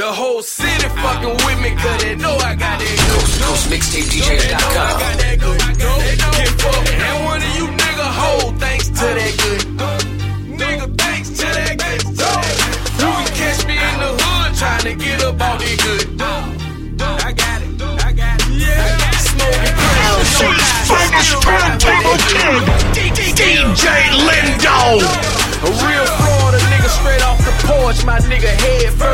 The whole city fucking with me, cause they know I got that good. Coast to Coast MixtapeDJs.com. Get fucked. And one of you nigga hold thanks to that good. Nigga, thanks to that good. You can catch me in the hood trying to get up on that good. I got it. I got it. Yeah. Smoking LC's famous turntable kid, DJ Lindo. A real Florida nigga straight off the porch, my nigga head first.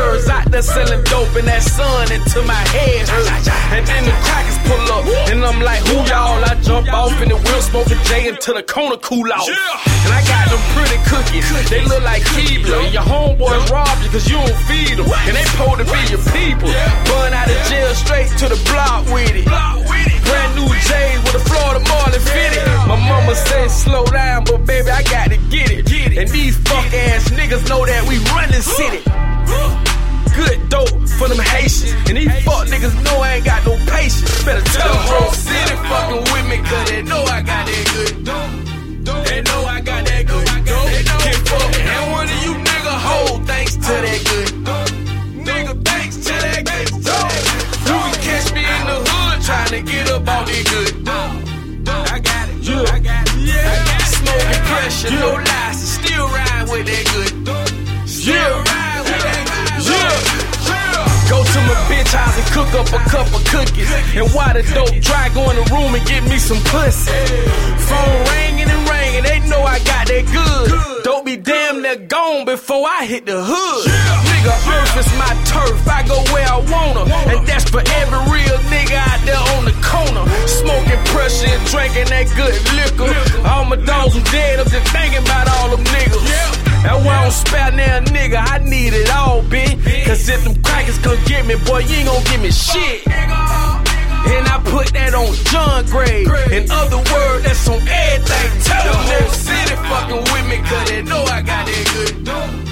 There selling dope in that sun until my head hurt. And then the crackers pull up, and I'm like, who y'all? I jump off in the wheel, smoking J until the corner cool out. And I got them pretty cookies, they look like Keebler. And your homeboys rob you cause you don't feed them. And they supposed to be your people. And these fuck niggas know I ain't got no patience. Better tell the whole city fucking with me, cause they know I got that good dope. They know I got that good dope. Get fucked. And one of you nigga hold thanks to that good dope. Nigga, thanks to that good dope. You can catch me in the hood trying to get up on that good dope. I got it. Yeah. I got it. Yeah. Smoking pressure, no cook up a cup of cookies. And while the dope dry, go in the room and get me some pussy. Phone ringing and ringing, they know I got that good. Dope be damn near gone before I hit the hood. Nigga, earth is my turf, I go where I wanna. And that's for Cause if them crackers come get me, boy, you ain't gon' give me shit. And I put that on John Gray. In other words, that's on everything. Tell them city fucking with me, cause they know I got that good dope.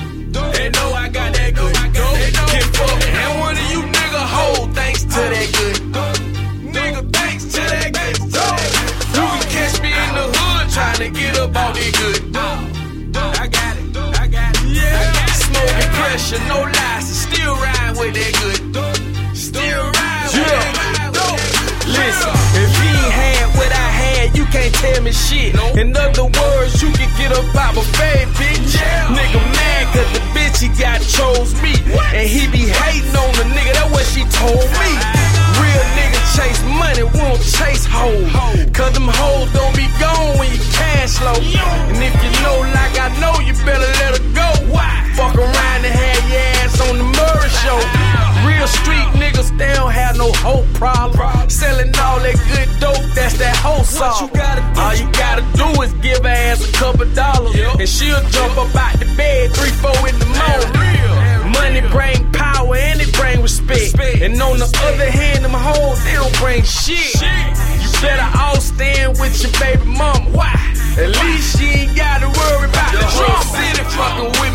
You can't shit. In other words, you can get up out my fade, bitch. Nigga mad cause the bitch he got chose me. And he be hating on the nigga, that's what she told me. Real nigga chase money, we don't chase hoes. Cause them hoes gon' be gone when you cash low. And if you know like I know, you better all that good dope, that's that whole song. All you gotta do is give her ass a couple dollars. And she'll jump up out the bed, three, four in the morning. Money bring power and it bring respect. And on the other hand, them hoes, they don't bring shit. You better all stand with your baby mama. Why? At least she ain't gotta worry about the whole city fucking with me,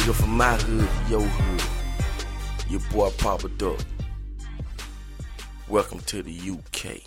nigga from my hood, your hood. Your boy Papa Duck. Welcome to the UK.